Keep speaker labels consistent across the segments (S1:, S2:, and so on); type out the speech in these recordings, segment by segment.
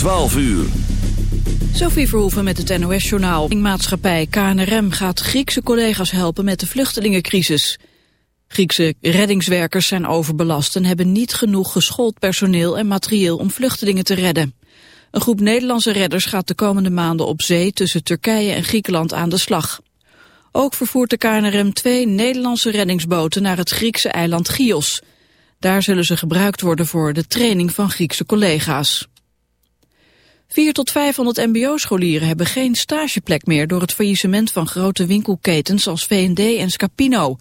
S1: 12 uur.
S2: Sophie Verhoeven met het NOS-journaal. Maatschappij KNRM gaat Griekse collega's helpen met de vluchtelingencrisis. Griekse reddingswerkers zijn overbelast en hebben niet genoeg geschoold personeel en materieel om vluchtelingen te redden. Een groep Nederlandse redders gaat de komende maanden op zee tussen Turkije en Griekenland aan de slag. Ook vervoert de KNRM twee Nederlandse reddingsboten naar het Griekse eiland Chios. Daar zullen ze gebruikt worden voor de training van Griekse collega's. 4 tot 500 mbo-scholieren hebben geen stageplek meer door het faillissement van grote winkelketens als V&D en Scapino.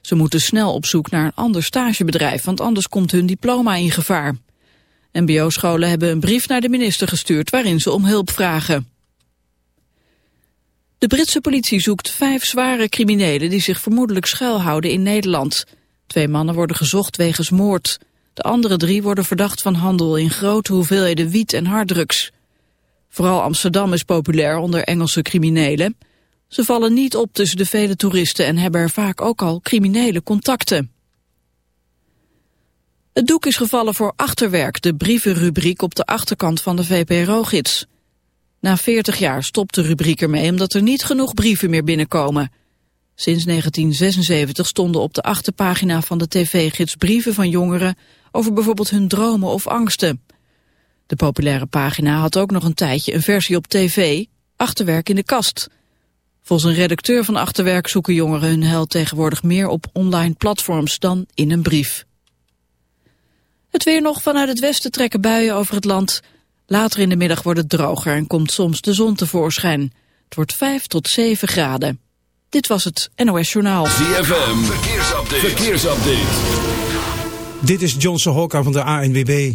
S2: Ze moeten snel op zoek naar een ander stagebedrijf, want anders komt hun diploma in gevaar. MBO-scholen hebben een brief naar de minister gestuurd waarin ze om hulp vragen. De Britse politie zoekt vijf zware criminelen die zich vermoedelijk schuilhouden in Nederland. Twee mannen worden gezocht wegens moord. De andere drie worden verdacht van handel in grote hoeveelheden wiet en harddrugs. Vooral Amsterdam is populair onder Engelse criminelen. Ze vallen niet op tussen de vele toeristen en hebben er vaak ook al criminele contacten. Het doek is gevallen voor Achterwerk, de brievenrubriek op de achterkant van de VPRO-gids. Na 40 jaar stopt de rubriek ermee omdat er niet genoeg brieven meer binnenkomen. Sinds 1976 stonden op de achterpagina van de tv-gids brieven van jongeren over bijvoorbeeld hun dromen of angsten. De populaire pagina had ook nog een tijdje een versie op tv, Achterwerk in de kast. Volgens een redacteur van Achterwerk zoeken jongeren hun held tegenwoordig meer op online platforms dan in een brief. Het weer nog vanuit het westen trekken buien over het land. Later in de middag wordt het droger en komt soms de zon tevoorschijn. Het wordt 5 tot 7 graden. Dit was het NOS Journaal.
S1: ZFM, verkeersupdate. verkeersupdate.
S3: Dit is Johnson Hokka van de ANWB.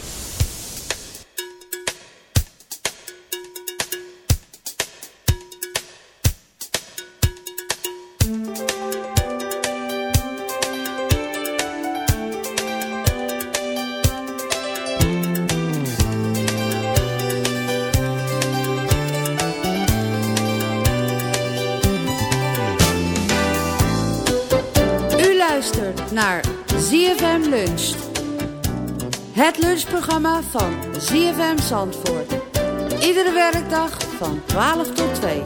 S4: Het lunchprogramma van ZFM Zandvoort. Iedere werkdag van 12 tot 2.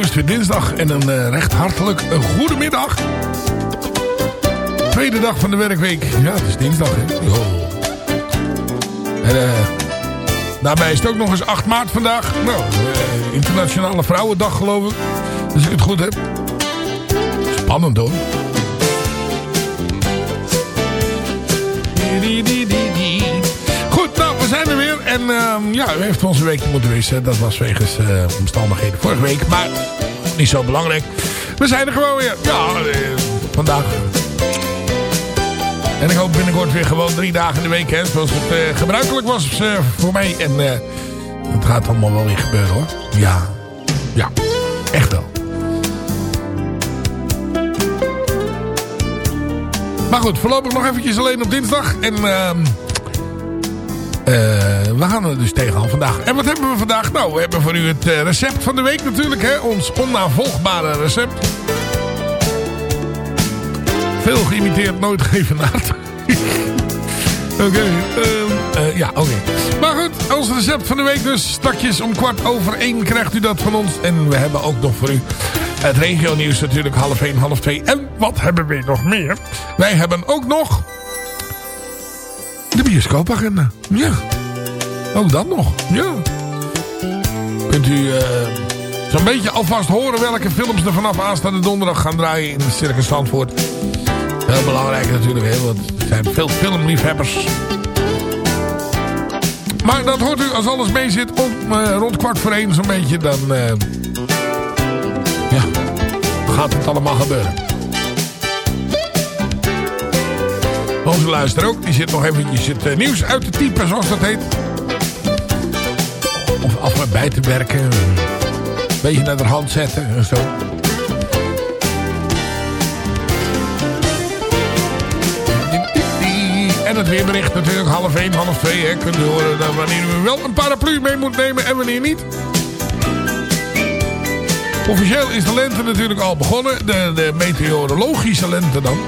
S5: is weer dinsdag en een uh, recht hartelijk een goede middag. Tweede dag van de werkweek. Ja, het is dinsdag, hè. En uh, daarbij is het ook nog eens 8 maart vandaag. Nou, uh, Internationale Vrouwendag geloof ik. Als ik het goed heb. Spannend hoor. Goed, nou, we zijn er weer. En uh, ja, u heeft ons een weekje moeten missen. Dat was wegens uh, omstandigheden vorige week. Maar niet zo belangrijk. We zijn er gewoon weer. Ja, vandaag. En ik hoop binnenkort weer gewoon drie dagen in de week. Hè, zoals het uh, gebruikelijk was voor mij. En het gaat allemaal wel weer gebeuren hoor. Ja, ja, echt wel. Maar goed, voorlopig nog eventjes alleen op dinsdag. En uh, uh, we gaan er dus tegenaan vandaag. En wat hebben we vandaag? Nou, we hebben voor u het uh, recept van de week natuurlijk. Hè? Ons onnavolgbare recept. Veel geïmiteerd, nooit geëvenaard. Oké. Okay, uh, ja, oké. Maar goed, ons recept van de week dus. Stakjes om kwart over één krijgt u dat van ons. En we hebben ook nog voor u het regio nieuws natuurlijk half één, half twee. En wat hebben we nog meer? Wij hebben ook nog de bioscoopagenda. Ja. Ook dat nog. Ja. Kunt u uh, zo'n beetje alvast horen welke films er vanaf aanstaande donderdag gaan draaien in Circus Zandvoort. Heel belangrijk natuurlijk, want er zijn veel filmliefhebbers. Maar dat hoort u als alles mee zit om uh, rond kwart voor één zo'n beetje. Dan uh, ja, gaat het allemaal gebeuren. Onze luister ook, die zit nog eventjes het uh, nieuws uit te typen, zoals dat heet. Of af bij te werken. Een beetje naar de hand zetten en zo. En het weerbericht natuurlijk half 1, half 2. Hè. Kunt u horen wanneer u wel een paraplu mee moet nemen en wanneer niet. Officieel is de lente natuurlijk al begonnen. De, meteorologische lente dan.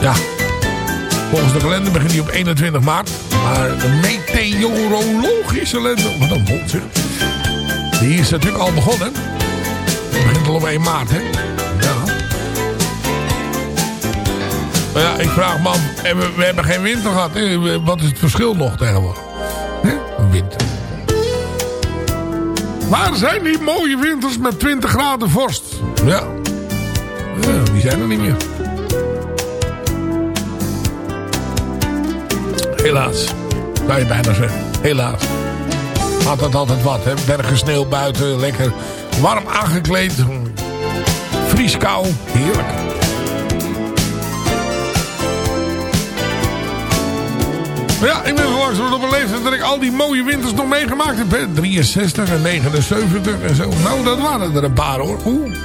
S5: Ja. Volgens de kalender begint die op 21 maart. Maar de meteorologische lente... Wat een hond zeg. Die is natuurlijk al begonnen. Die begint al op 1 maart hè. Maar ja, ik vraag man, we, we hebben geen winter gehad. Wat is het verschil nog tegenwoordig? Een winter. Waar zijn die mooie winters met 20 graden vorst? Ja. ja die zijn er niet meer. Helaas. Zou je bijna zeggen. Helaas. Had dat altijd wat, hè? Bergen sneeuw buiten, lekker warm aangekleed. Vrieskou, heerlijk. Ja, ik ben langzaam op een leeftijd dat ik al die mooie winters nog meegemaakt heb. Hè? 63 en 79 en zo. Nou, dat waren er een paar hoor. Oeh.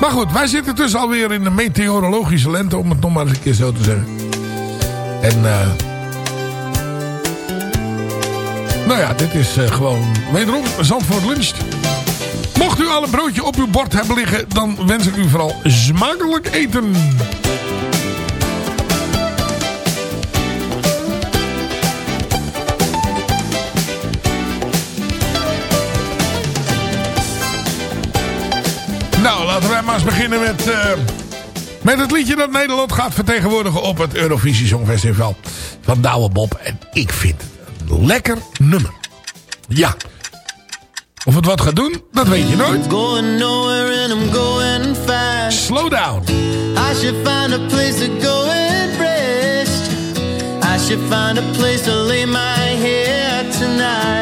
S5: Maar goed, wij zitten dus alweer in de meteorologische lente, om het nog maar eens een keer zo te zeggen. En uh, nou ja, dit is uh, gewoon wederom Zandvoort luncht. Mocht u al een broodje op uw bord hebben liggen, dan wens ik u vooral smakelijk eten. Laten wij maar eens beginnen met, uh, met het liedje dat Nederland gaat vertegenwoordigen op het Eurovisie Songfestival van Douwe Bob. En ik vind het een lekker nummer. Ja. Of het wat gaat doen, dat weet je nooit. Going nowhere and I'm going fast. Slow down. I should find a place to go and rest. I should find a place to lay my head tonight.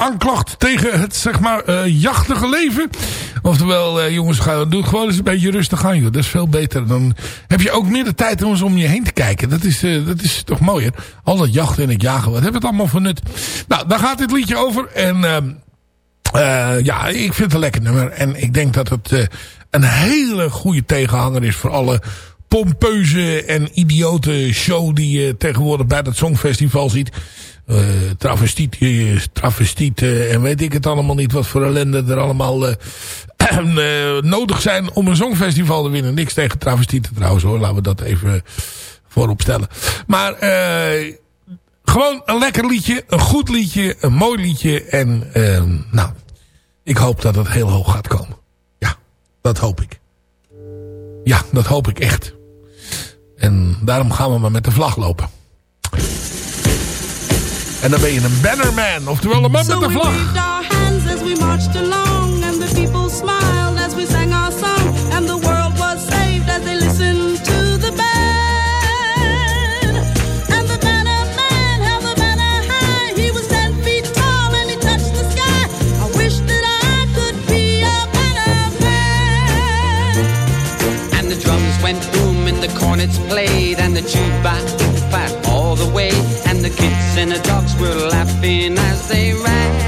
S5: Aanklacht tegen het, zeg maar, uh, jachtige leven. Oftewel, uh, jongens, ga, doe gewoon eens een beetje rustig aan, joh. Dat is veel beter. Dan heb je ook meer de tijd om eens om je heen te kijken. Dat is, uh, dat is toch mooier. Al dat jachten en het jagen, wat heeft het allemaal voor nut? Nou, daar gaat dit liedje over. En uh, ja, ik vind het een lekker nummer. En ik denk dat het een hele goede tegenhanger is voor alle pompeuze en idiote show die je tegenwoordig bij dat Songfestival ziet. Uh, travestiet, travestiet uh, en weet ik het allemaal niet wat voor ellende er allemaal uh, nodig zijn om een Songfestival te winnen. Niks tegen travestieten trouwens hoor, laten we dat even voorop stellen. Maar gewoon een lekker liedje, een goed liedje, een mooi liedje en nou, ik hoop dat het heel hoog gaat komen. Ja, dat hoop ik. Ja, dat hoop ik echt. En daarom gaan we maar met de vlag lopen. En dan ben je een bannerman, oftewel een man met de vlag.
S6: cornets played and the jukebox packed all the way and the dogs were laughing as they ran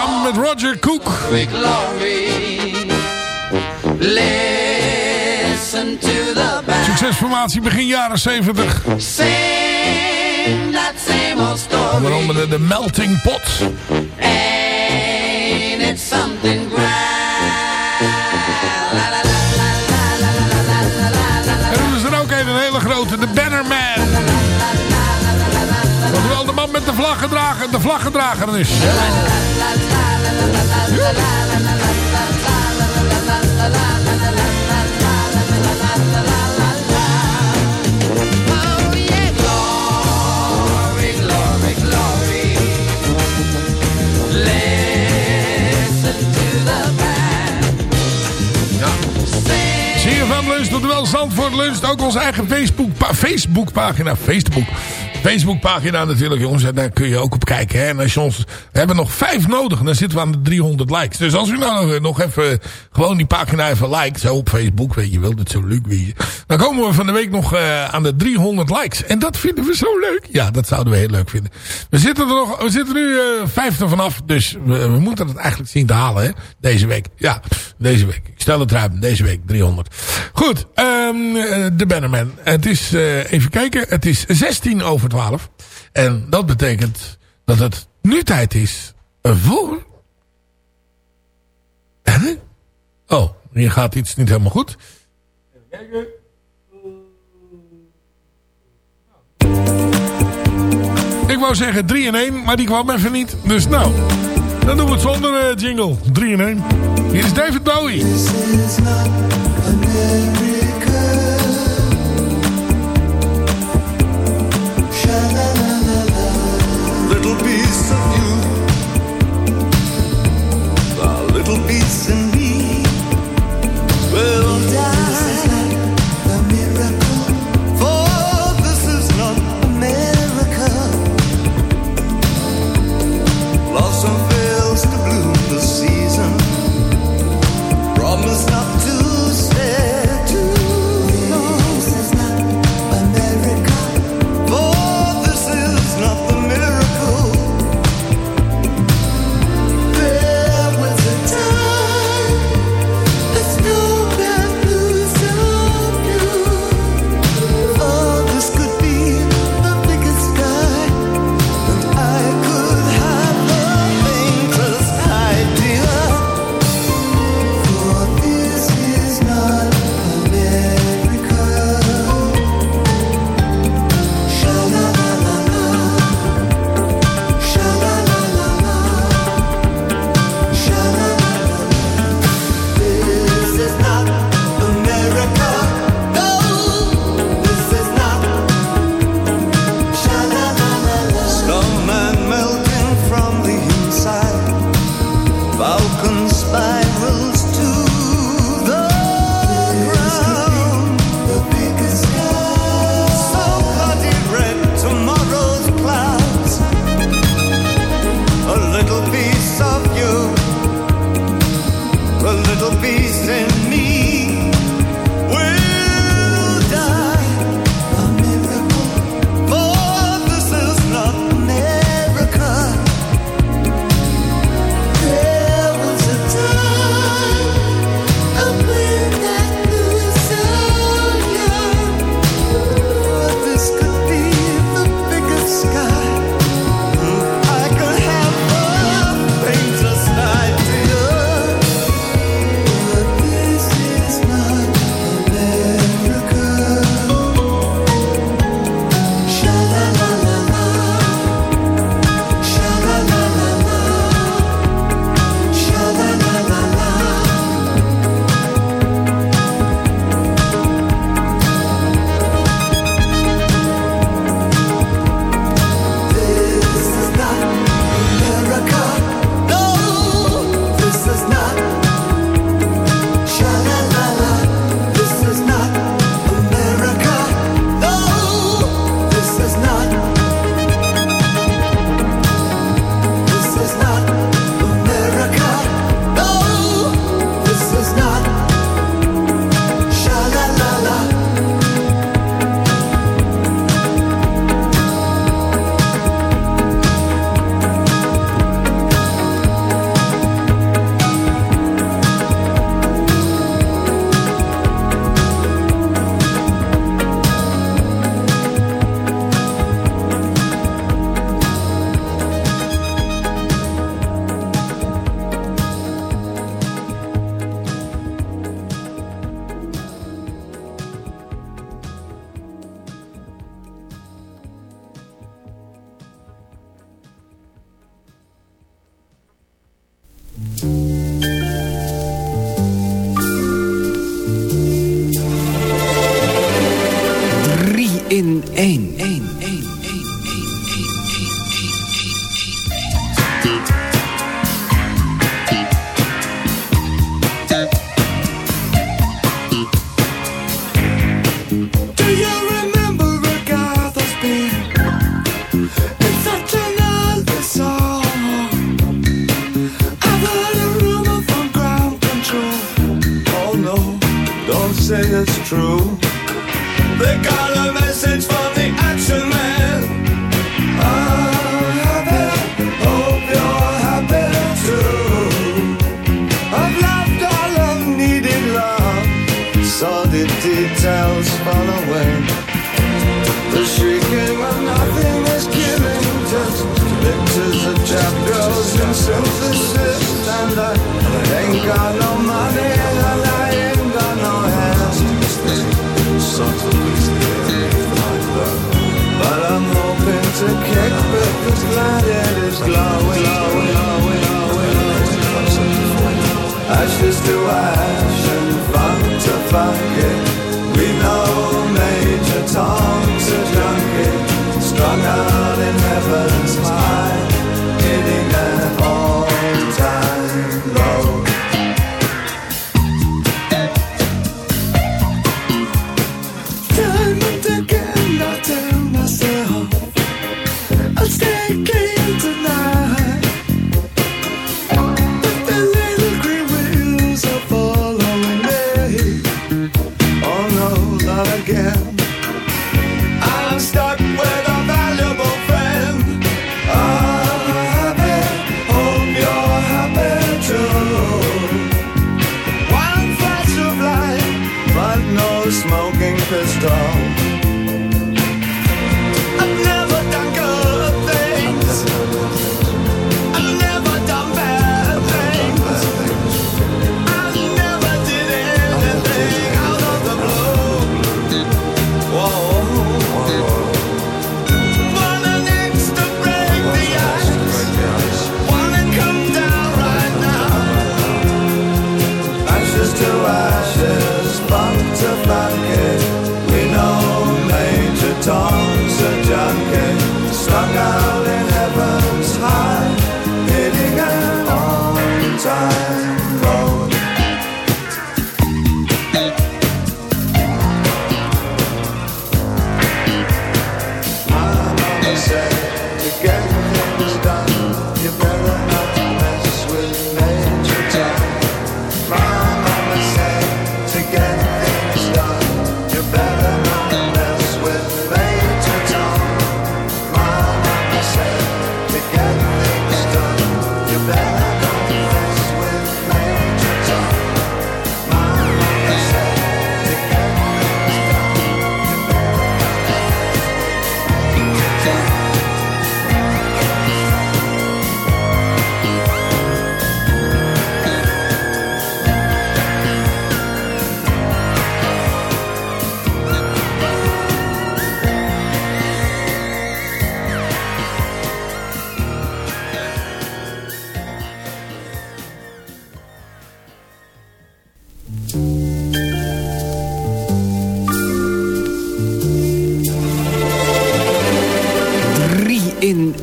S6: Samen met Roger Cook. Succesformatie begin jaren 70. Waaronder de, de Melting Pot. Ain't it something En dan is er ook een, een hele grote, de Bannerman. Terwijl de man met de vlaggedrager, de vlaggedrager is. Wel Zandvoort Lunch. Ook onze eigen Facebook, Facebookpagina. Facebook Facebookpagina natuurlijk, jongens. En daar kun je ook op kijken. Hè. En als je ons, we hebben nog vijf nodig. En dan zitten we aan de 300 likes. Dus als u nou nog even gewoon die pagina even liked. Zo op Facebook, weet je wel. Dat zo leuk je. Dan komen we van de week nog uh, aan de 300 likes. En dat vinden we zo leuk. Ja, dat zouden we heel leuk vinden. We zitten er nog, we zitten nu uh, vijfde vanaf. Dus we, we, moeten het eigenlijk zien te halen, hè. Deze week. Ja, deze week stel het ruim. Deze week 300. Goed, um, de Bannerman. Het is, uh, even kijken, het is 16 over 12. En dat betekent dat het nu tijd is voor...
S7: Oh, hier gaat iets niet helemaal goed. Even kijken. Ik wou zeggen 3 en 1, maar die kwam even niet. Dus nou... Dan doen we het zonder uh, jingle. 3 in 1. Hier is David Bowie.
S8: in
S9: één.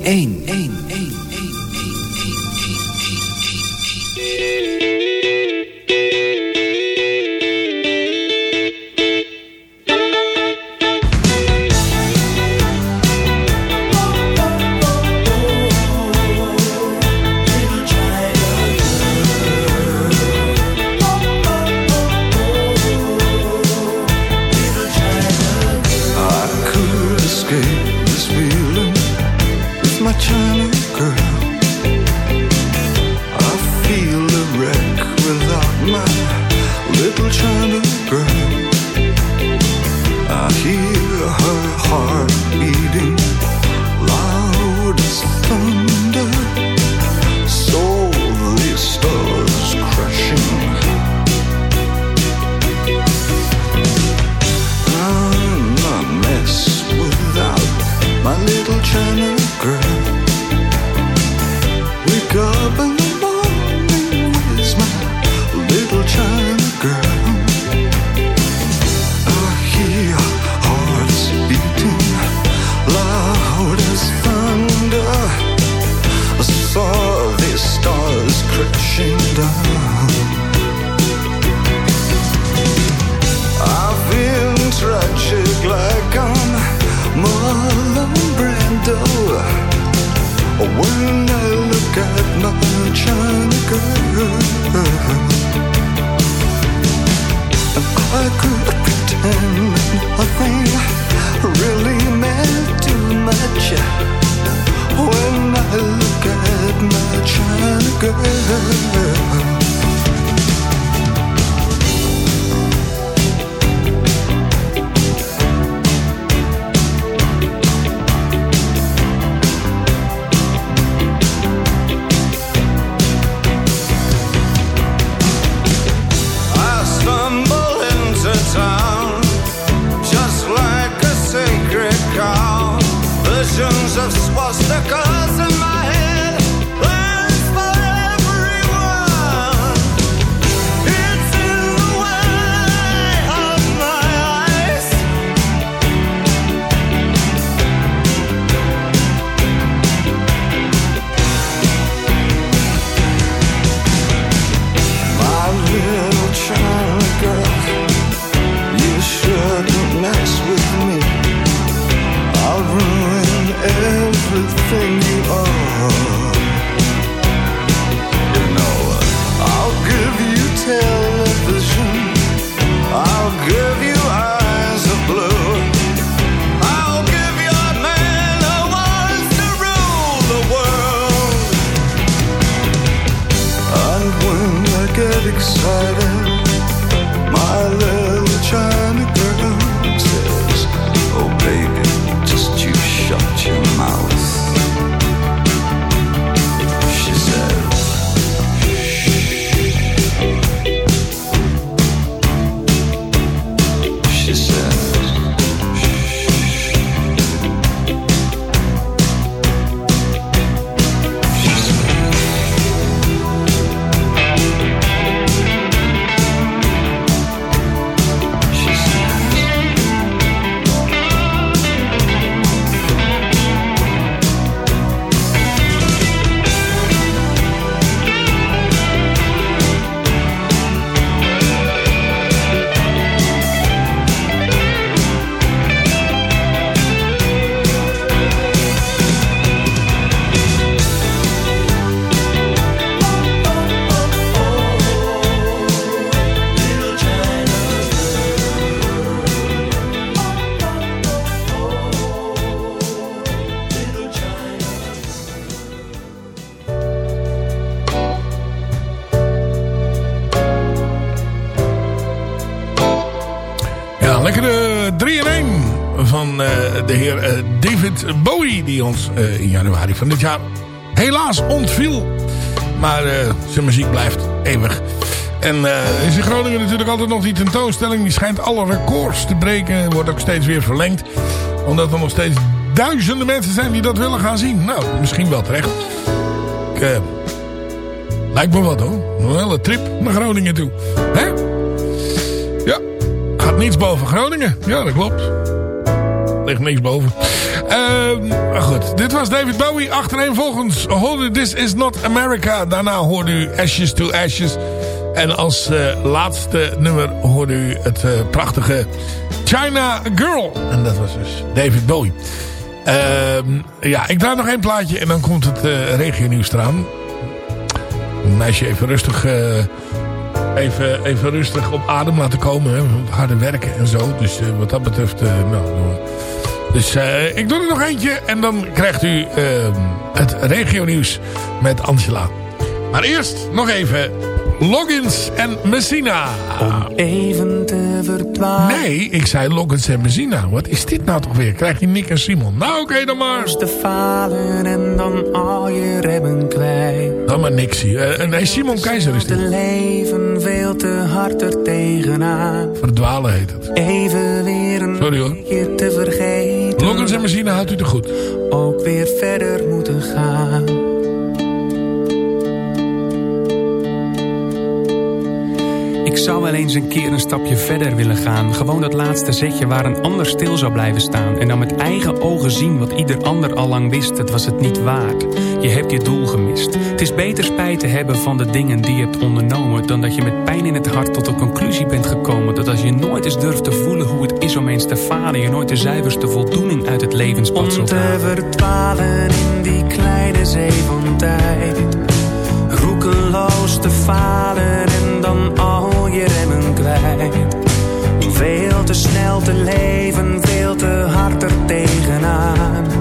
S5: 1. 1. China Die ons eh, in januari van dit jaar helaas ontviel. Maar eh, zijn muziek blijft eeuwig. En eh, is in Groningen natuurlijk altijd nog die tentoonstelling. Die schijnt alle records te breken. Wordt ook steeds weer verlengd. Omdat er nog steeds duizenden mensen zijn die dat willen gaan zien. Nou, misschien wel terecht. Ik, lijkt me wat hoor. Een trip naar Groningen toe. Hè? Ja, gaat niets boven Groningen. Ja, dat klopt. Ligt niks boven. Ehm, maar goed, dit was David Bowie. Achtereenvolgens hoorde This Is Not America. Daarna hoorde u Ashes to Ashes. En als eh, laatste nummer hoorde u het eh, prachtige China Girl. En dat was dus David Bowie. Ehm, ja, ik draai nog één plaatje en dan komt het uh, regionieuws eraan. Meisje even rustig... even, even rustig op adem laten komen. Hè. Harde werken en zo. Dus wat dat betreft... eh, nou, dus eh, ik doe er nog eentje. En dan krijgt u eh, het regionieuws met Angela. Maar eerst nog even Loggins en Messina.
S10: Even te verdwalen.
S5: Nee, ik zei Loggins en Messina. Wat is dit nou toch weer? Krijg je Nick en Simon? Nou, oké dan maar.
S10: te falen en dan al je remmen kwijt.
S5: Dan maar Nixie. Eh, nee, Simon Keizer is
S10: Te
S5: dit.
S10: leven veel te hard er tegenaan.
S5: Verdwalen heet het.
S10: Even weer een
S5: Sorry hoor.
S10: te vergeten.
S5: Loggins en Messina houdt u te goed.
S10: Ook weer verder moeten gaan.
S11: Ik zou wel eens een keer een stapje verder willen gaan. Gewoon dat laatste zetje waar een ander stil zou blijven staan. En dan met eigen ogen zien wat ieder ander al lang wist. Het was het niet waard. Je hebt je doel gemist. Het is beter spijt te hebben van de dingen die je hebt ondernomen. Dan dat je met pijn in het hart tot de conclusie bent gekomen. Dat als je nooit eens durft te voelen hoe het is om eens te falen. Je nooit de zuiverste voldoening uit het levenspad
S10: Om
S11: zult
S10: te
S11: halen.
S10: verdwalen in die kleine zee van tijd. Roekeloos te falen en dan al je remmen kwijt. Veel te snel te leven, veel te hard er tegenaan.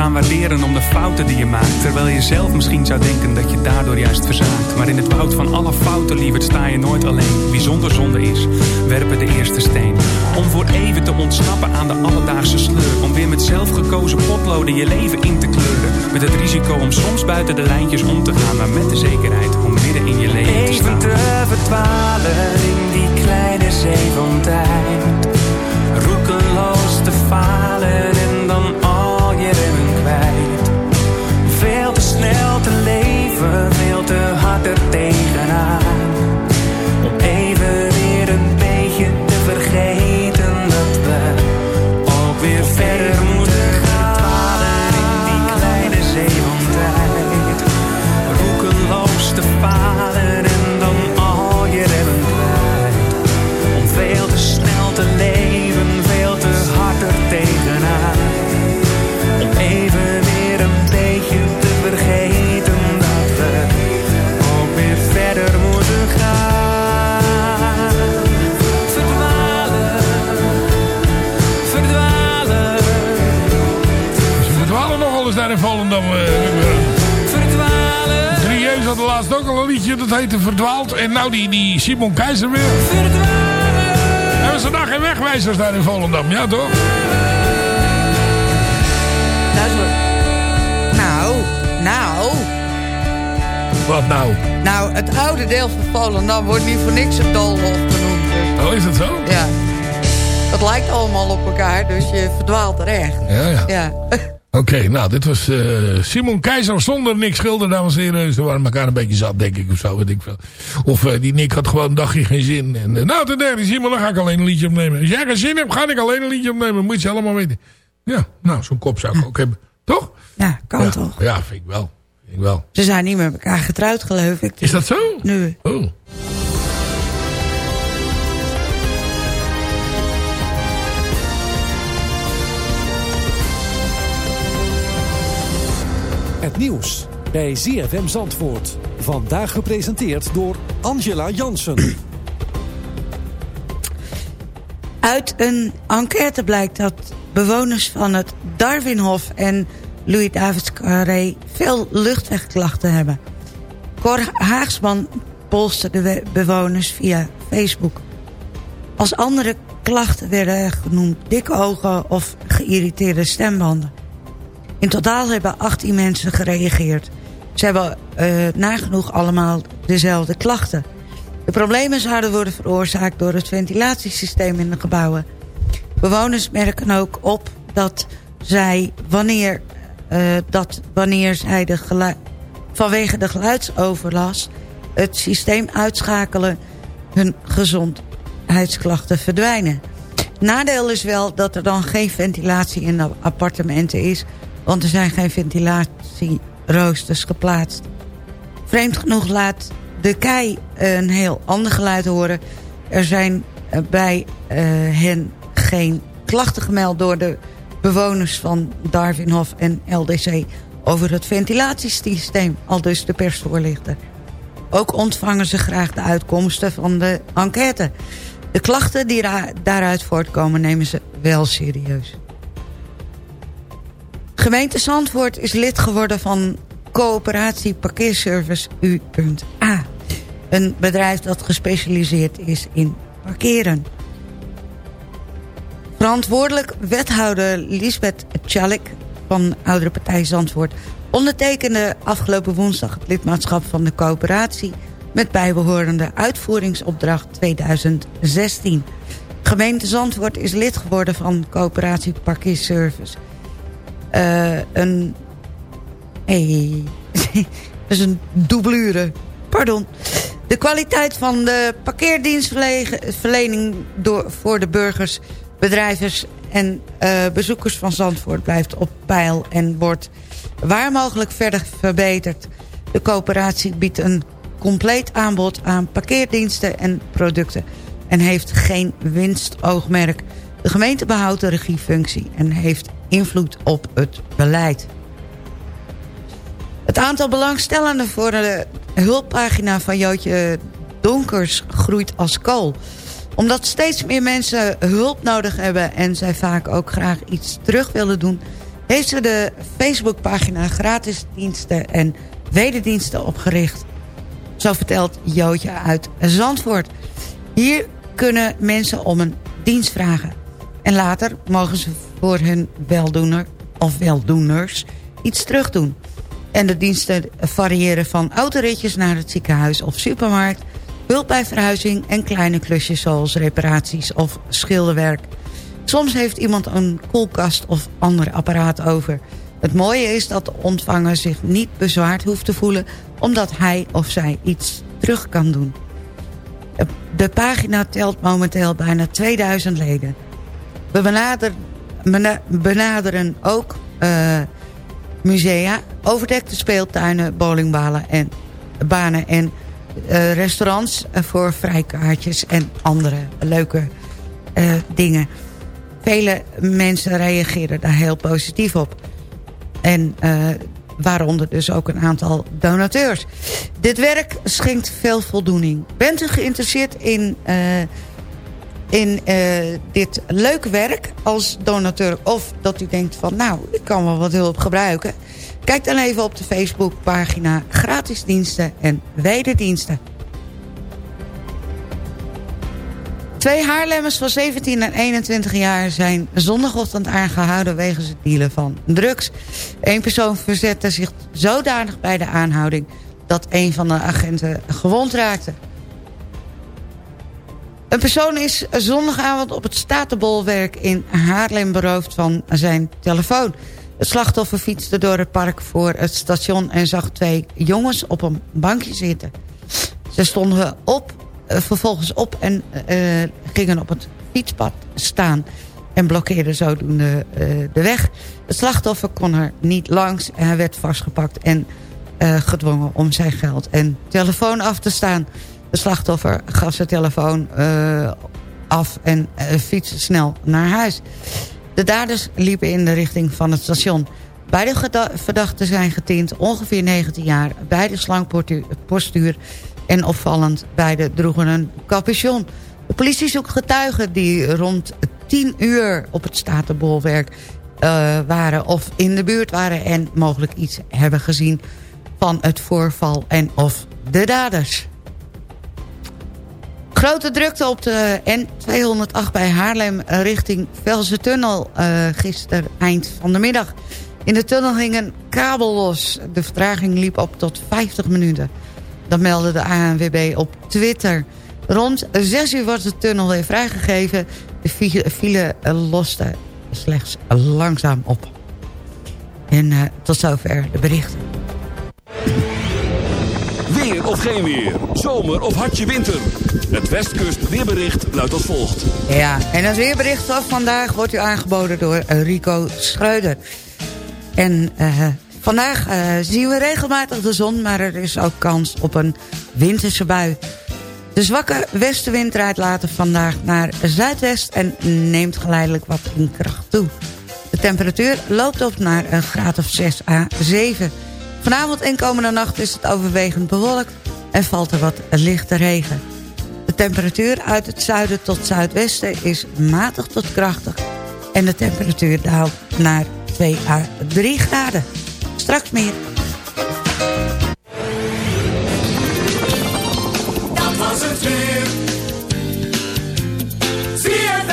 S10: Gaan
S11: waarderen om de fouten die je maakt. Terwijl je zelf misschien zou denken dat je daardoor juist verzaakt. Maar in het woud van alle fouten, lieverd, sta je nooit alleen. Wie zonder zonde is, werpen de eerste steen. Om voor even te ontsnappen aan de alledaagse sleur. Om weer met zelfgekozen potloden je leven in te kleuren. Met het risico om soms buiten de lijntjes om te gaan. Maar met de zekerheid om midden in je leven te
S10: Even
S11: staan.
S10: te verdwalen in die kleine zee van tijd. Roekeloos te falen
S6: Simon Keizer weer. Hebben ze daar geen wegwijzers daar in Volendam, ja toch?
S12: Nou, nou, nou,
S6: Wat nou?
S12: nou, het oude deel van Volendam wordt niet voor niks een doolhof genoemd. dus,
S6: Oh, is dat zo?
S12: ja. Het lijkt allemaal op elkaar, dus je verdwaalt er echt.
S6: Ja, ja.
S12: Ja.
S6: Oké, nou, dit was eh, Simon Keizer zonder Nick Schilder, dames en heren. Ze waren elkaar een beetje zat, denk ik, of zo, weet ik veel. Of eh, die Nick had gewoon een dagje geen zin. En, eh, nou, ten derde, Simon, dan ga ik alleen een liedje opnemen. Als jij geen zin hebt, ga ik alleen een liedje opnemen. Moet je allemaal weten. Ja, nou, zo'n kop zou ik ook hebben. Toch?
S12: Ja, kan
S6: ja,
S12: toch?
S6: Ja, vind ik wel. Vind ik wel.
S12: Ze zijn niet met elkaar getrouwd, geloof ik.
S6: Is dat zo?
S12: Nu.
S6: Oh.
S13: Het nieuws bij ZFM Zandvoort. Vandaag gepresenteerd door Angela Jansen.
S12: Uit een enquête blijkt dat bewoners van het Darwinhof en Louis Davids Carré veel luchtwegklachten hebben. Cor Haagsman polste de bewoners via Facebook. Als andere klachten werden genoemd dikke ogen of geïrriteerde stembanden. In totaal hebben 18 mensen gereageerd. Ze hebben eh, nagenoeg allemaal dezelfde klachten. De problemen zouden worden veroorzaakt door het ventilatiesysteem in de gebouwen. Bewoners merken ook op dat zij wanneer, eh, dat wanneer zij de vanwege de geluidsoverlast het systeem uitschakelen hun gezondheidsklachten verdwijnen. Nadeel is wel dat er dan geen ventilatie in de appartementen is, want er zijn geen ventilatieroosters geplaatst. Vreemd genoeg laat de kei een heel ander geluid horen. Er zijn eh, bij eh, hen geen klachten gemeld door de bewoners van Darwinhof en LDC over het ventilatiesysteem, al dus de persvoorlichter. Ook ontvangen ze graag de uitkomsten van de enquête. De klachten die daaruit voortkomen nemen ze wel serieus. Gemeente Zandvoort is lid geworden van coöperatie parkeerservice U.A. Een bedrijf dat gespecialiseerd is in parkeren. Verantwoordelijk wethouder Lisbeth Tjalik van Oudere Partij Zandvoort... ondertekende afgelopen woensdag het lidmaatschap van de coöperatie... met bijbehorende uitvoeringsopdracht 2016. Gemeente Zandvoort is lid geworden van coöperatie Parkeerservice. Eh, een... Hey, dat is een doublure. Pardon. De kwaliteit van de parkeerdienstverlening door, voor de burgers, bedrijven en eh, bezoekers van Zandvoort blijft op peil en wordt waar mogelijk verder verbeterd. De coöperatie biedt een compleet aanbod aan parkeerdiensten en producten en heeft geen winstoogmerk. De gemeente behoudt de regiefunctie en heeft invloed op het beleid. Het aantal belangstellenden voor de hulppagina van Jootje Donkers groeit als kool. Omdat steeds meer mensen hulp nodig hebben... en zij vaak ook graag iets terug willen doen... heeft ze de Facebookpagina gratis diensten en wederdiensten opgericht. Zo vertelt Jootje uit Zandvoort. Hier kunnen mensen om een dienst vragen. En later mogen ze voor hun weldoener of weldoeners iets terugdoen. En de diensten variëren van autoritjes naar het ziekenhuis of supermarkt... hulp bij verhuizing en kleine klusjes zoals reparaties of schilderwerk. Soms heeft iemand een koelkast of ander apparaat over. Het mooie is dat de ontvanger zich niet bezwaard hoeft te voelen... omdat hij of zij iets terug kan doen. De pagina telt momenteel bijna 2000 leden. We benaderen, bena- benaderen ook uh, musea, overdekte speeltuinen, bowlingbanen en, banen en uh, restaurants voor vrijkaartjes en andere leuke dingen. Vele mensen reageren daar heel positief op. En waaronder dus ook een aantal donateurs. Dit werk schenkt veel voldoening. Bent u geïnteresseerd in, in uh, dit leuke werk als donateur... of dat u denkt van nou, ik kan wel wat hulp gebruiken... Kijk dan even op de Facebookpagina Gratis Diensten en Wederdiensten. Twee Haarlemmers van 17 en 21 jaar zijn zondagochtend aangehouden... wegens het dealen van drugs. Eén persoon verzette zich zodanig bij de aanhouding... dat een van de agenten gewond raakte. Een persoon is zondagavond op het Statenbolwerk in Haarlem beroofd van zijn telefoon. Het slachtoffer fietste door het park voor het station en zag twee jongens op een bankje zitten. Ze stonden op, eh, vervolgens op en uh, gingen op het fietspad staan en blokkeerden zodoende de weg. Het slachtoffer kon er niet langs en hij werd vastgepakt en gedwongen om zijn geld en telefoon af te staan. De slachtoffer gaf zijn telefoon uh, af en uh, fietste snel naar huis. De daders liepen in de richting van het station. Beide verdachten zijn getint, ongeveer 19 jaar. Beide slangpostuur en opvallend. Beide droegen een capuchon. De politie zoekt getuigen die rond 10 uur op het Statenbolwerk uh, waren... of in de buurt waren en mogelijk iets hebben gezien van het voorval en of de daders. Grote drukte op de N208 bij Haarlem richting Velsen-tunnel uh, gisteren eind van de middag. In de tunnel ging een kabel los. De vertraging liep op tot 50 minuten. Dat meldde de ANWB op Twitter. Rond 6 uur wordt de tunnel weer vrijgegeven. De file loste slechts langzaam op. En uh, tot zover de berichten.
S1: Of geen weer. Zomer of hartje winter. Het Westkust weerbericht luidt als volgt.
S12: Ja, en het weerbericht van vandaag wordt u aangeboden door Rico Schreuder. En uh, vandaag uh, zien we regelmatig de zon, maar er is ook kans op een winterse bui. De zwakke westenwind draait later vandaag naar zuidwest en neemt geleidelijk wat in kracht toe. De temperatuur loopt op naar een graad of 6 à 7 Vanavond en komende nacht is het overwegend bewolkt en valt er wat lichte regen. De temperatuur uit het zuiden tot zuidwesten is matig tot krachtig... en de temperatuur daalt naar 2 à 3 graden. Straks meer.
S14: Dat was het weer. Zie het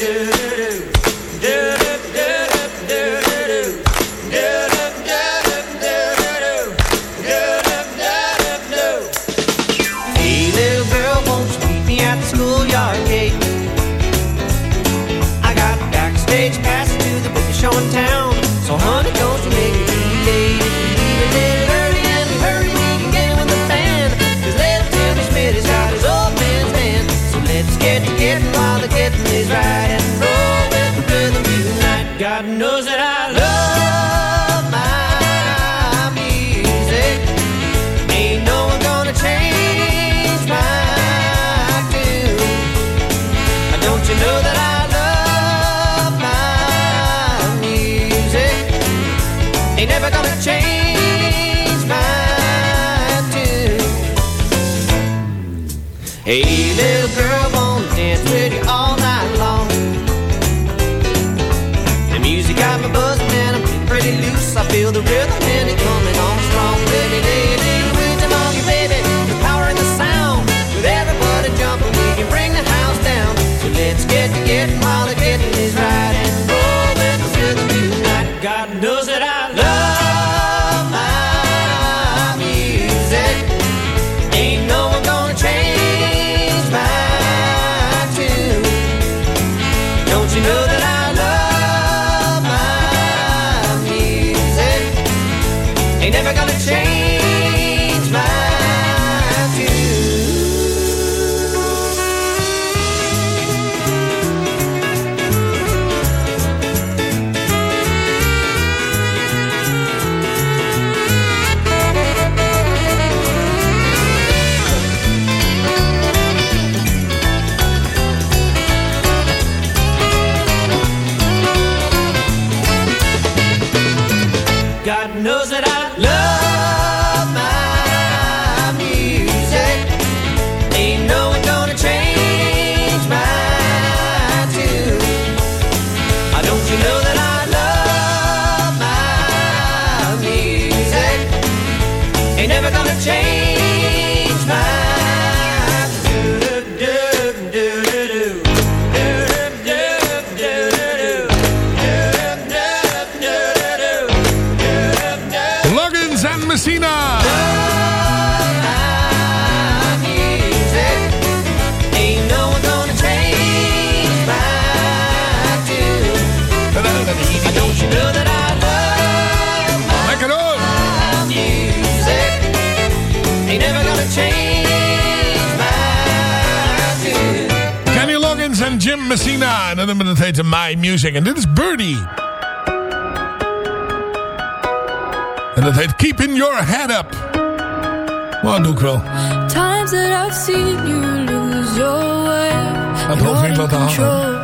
S15: honey,
S16: Messina. En dat nummer dat heette My Music. En dit is Birdie. En dat heet Keeping Your Head Up. Oh, Wat wow, doe ik wel.
S14: Times that I've seen you lose your way.
S16: Dat hoofd niet laten hangen.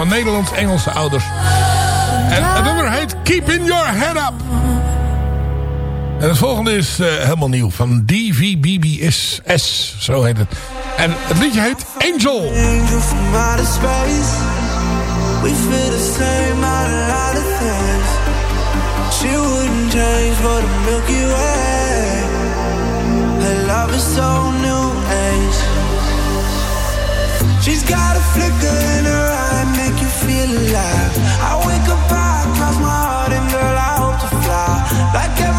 S16: van Nederlands-Engelse ouders. En het nummer heet Keep In Your Head Up. En het volgende is uh, helemaal nieuw. Van DVBBSS, zo heet het. En het liedje heet Angel.
S15: Angel from outer space. We feel the same out a lot of things. She wouldn't change for the Milky Way. Her love is so new age. She's got a flicker in her alive. I wake up, I cross my heart, and girl, I hope to fly like.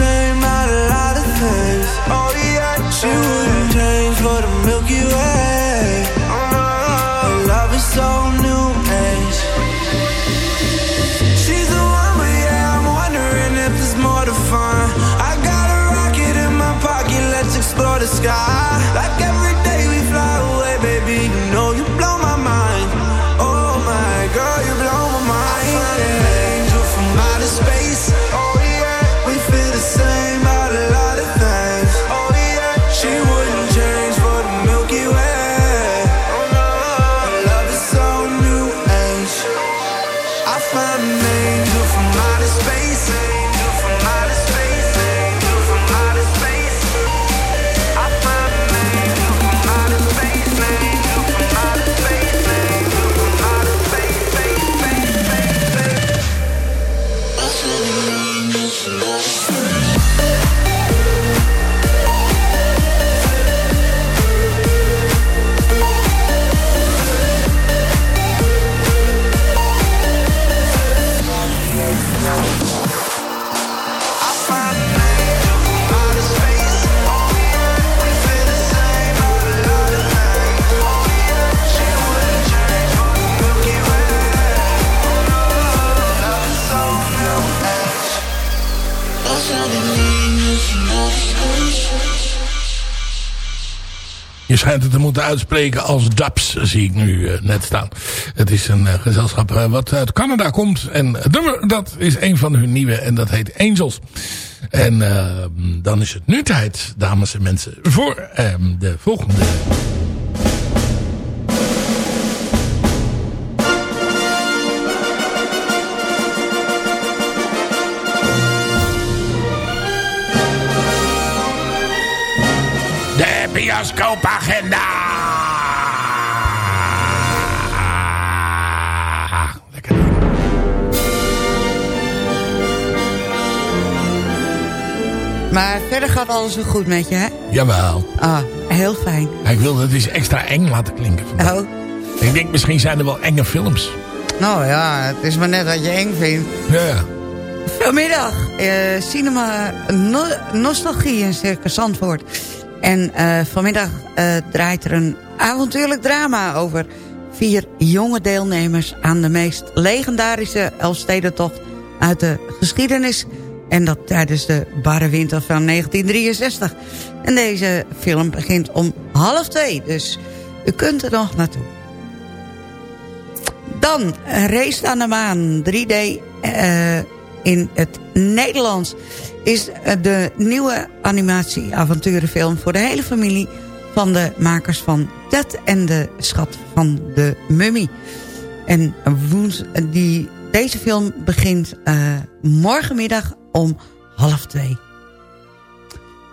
S15: Feel
S5: schijnt het te moeten uitspreken als DAPS, zie ik nu eh, net staan. Het is een eh, gezelschap eh, wat uit Canada komt. En nummer, dat is een van hun nieuwe en dat heet Angels. En eh, dan is het nu tijd, dames en mensen, voor eh, de volgende... bioscoopagenda!
S12: Maar verder gaat alles wel goed met je, hè?
S5: Jawel.
S12: Ah, heel fijn.
S5: Ik wilde het eens extra eng laten klinken. vandaag.
S12: Oh,
S5: Ik denk misschien zijn er wel enge films.
S12: nou ja, het is maar net wat je eng vindt.
S5: Ja.
S12: Vanmiddag, eh, cinema no- Nostalgie in Circus Zandvoort. En eh, vanmiddag eh, draait er een avontuurlijk drama over vier jonge deelnemers aan de meest legendarische Elfstedentocht uit de geschiedenis. En dat tijdens de barre winter van 1963. En deze film begint om half twee, dus u kunt er nog naartoe. Dan Race aan de Maan, 3D eh, in het Nederlands... is eh, de nieuwe animatie-avonturenfilm voor de hele familie... van de makers van Ted en de Schat van de Mummy. En die, deze film begint eh, morgenmiddag om half twee.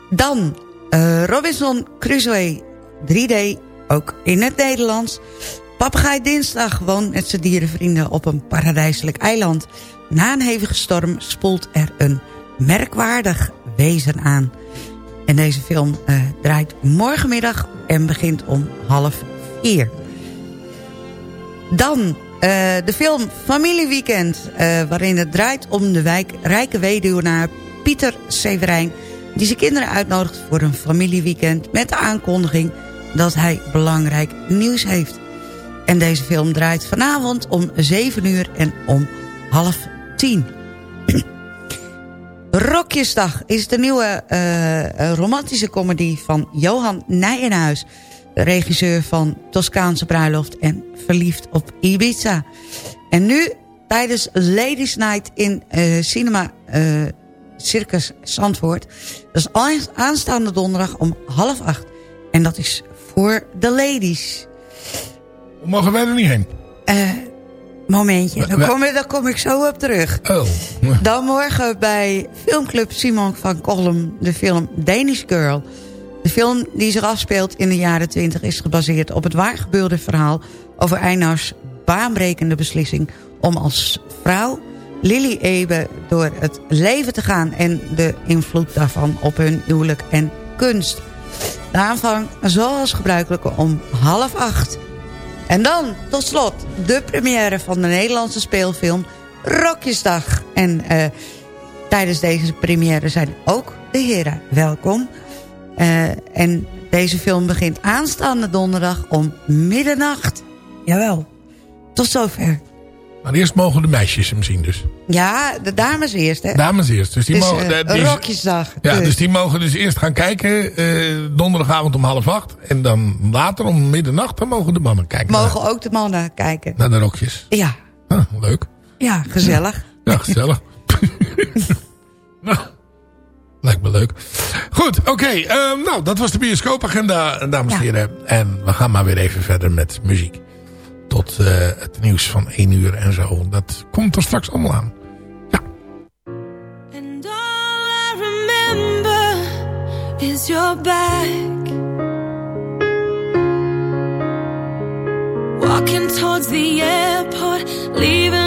S12: Dan eh, Robinson Crusoe 3D, ook in het Nederlands. Papegaai Dinsdag woont met zijn dierenvrienden op een paradijselijk eiland. Na een hevige storm spoelt er een merkwaardig wezen aan. En deze film eh, draait morgenmiddag en begint om half vier. Dan eh, de film Familieweekend, eh, waarin het draait om de wijk, rijke weduwnaar Pieter Severijn... die zijn kinderen uitnodigt voor een familieweekend met de aankondiging dat hij belangrijk nieuws heeft. En deze film draait vanavond om 7 uur en om half 10. Rokjesdag is de nieuwe eh, romantische comedie van Johan Nijenhuis. Regisseur van Toscaanse Bruiloft en Verliefd op Ibiza. En nu tijdens Ladies Night in eh, Cinema eh, Circus Zandvoort. Dat is aan- aanstaande donderdag om half acht. En dat is voor de ladies.
S5: Mogen wij er niet heen?
S12: Momentje,
S5: We-
S12: daar
S5: we-
S12: kom, ik- daar kom ik zo op terug.
S5: Oh.
S12: Dan morgen bij filmclub Simon van Kolm de film Danish Girl. De film die zich afspeelt in de jaren 20 is gebaseerd op het waargebeurde verhaal... over Einars baanbrekende beslissing om als vrouw Lily Ebe door het leven te gaan... en de invloed daarvan op hun huwelijk en kunst. De aanvang zoals gebruikelijk om half acht. En dan, tot slot, de première van de Nederlandse speelfilm Rokjesdag. En uh, tijdens deze première zijn ook de heren welkom. Uh, en deze film begint aanstaande donderdag om middernacht. Jawel, tot zover.
S5: Maar eerst mogen de meisjes hem zien dus.
S12: Ja, de dames eerst, hè?
S5: Dames eerst. Dus die
S12: dus,
S5: mogen,
S12: uh,
S5: die,
S12: rokjesdag.
S5: Ja,
S12: dus.
S5: dus die mogen dus eerst gaan kijken uh, donderdagavond om half acht. En dan later om middernacht, dan mogen de mannen kijken.
S12: Mogen naar, ook de mannen kijken.
S5: Naar de rokjes.
S12: Ja.
S5: Ah, leuk.
S12: Ja, gezellig.
S5: Ja, gezellig. nou, lijkt me leuk. Goed, oké. Okay, uh, nou, dat was de bioscoopagenda, dames en ja. heren. En we gaan maar weer even verder met muziek. Tot uh, het nieuws van 1 uur en zo. Dat komt er straks allemaal aan. Ja.
S17: And all I remember is your back. Walking towards the airport, leaving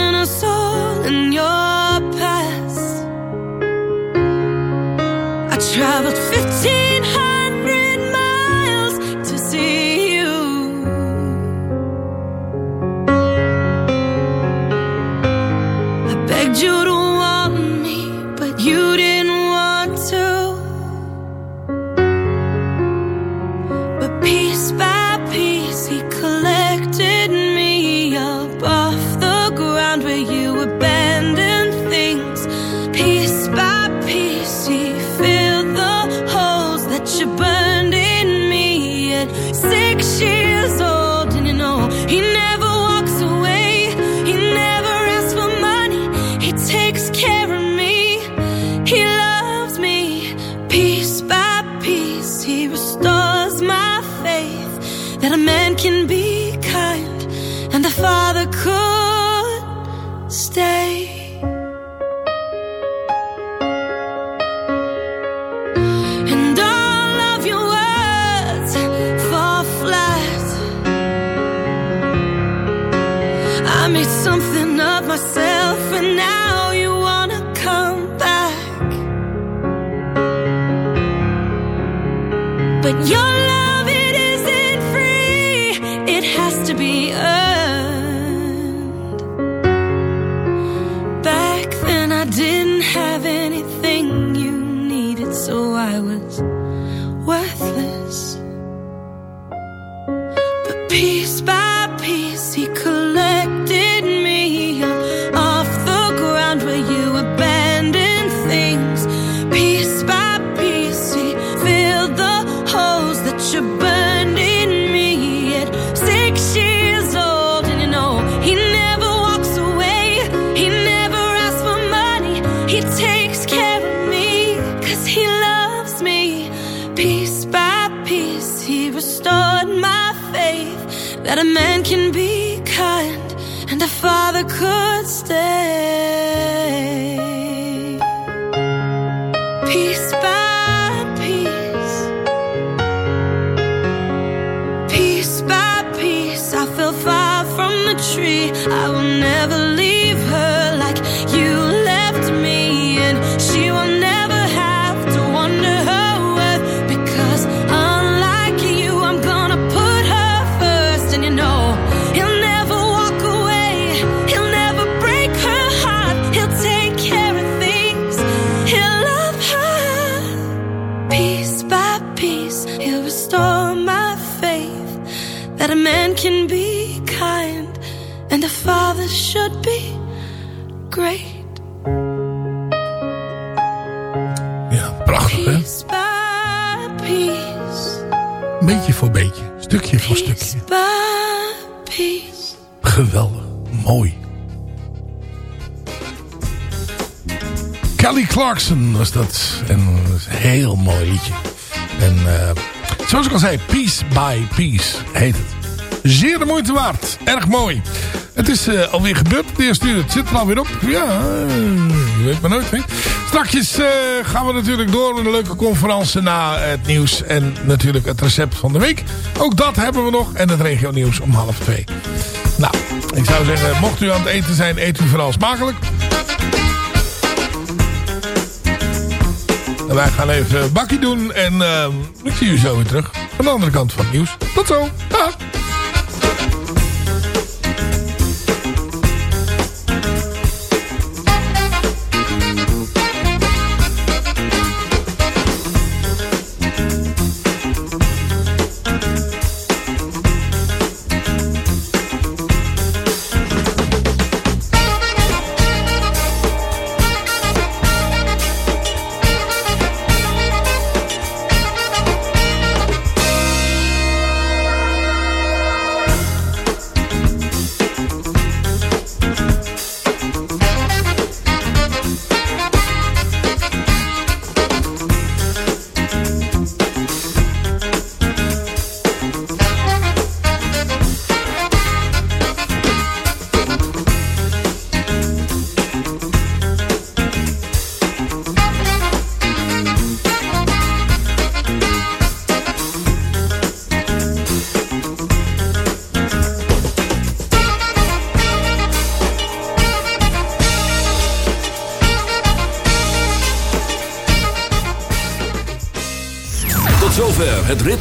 S17: peace back.
S5: Voor beetje. Stukje voor stukje. Geweldig. Mooi. Kelly Clarkson was dat. En dat is een heel mooi liedje. En eh, zoals ik al zei, Piece by Piece heet het. Zeer de moeite waard. Erg mooi. Het is eh, alweer gebeurd. De eerste uur. Het zit er alweer op. Ja, eh, je weet maar nooit. Hè? Straks eh, gaan we natuurlijk door met een leuke conferentie na het nieuws. En natuurlijk het recept van de week. Ook dat hebben we nog. En het regio nieuws om half twee. Nou, ik zou zeggen, mocht u aan het eten zijn, eet u vooral smakelijk. En wij gaan even bakkie doen. En eh, ik zie u zo weer terug. Aan de andere kant van het nieuws. Tot zo. Dag.